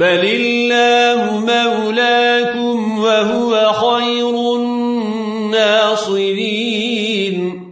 بل الله مولاكم وهو خير الناصرين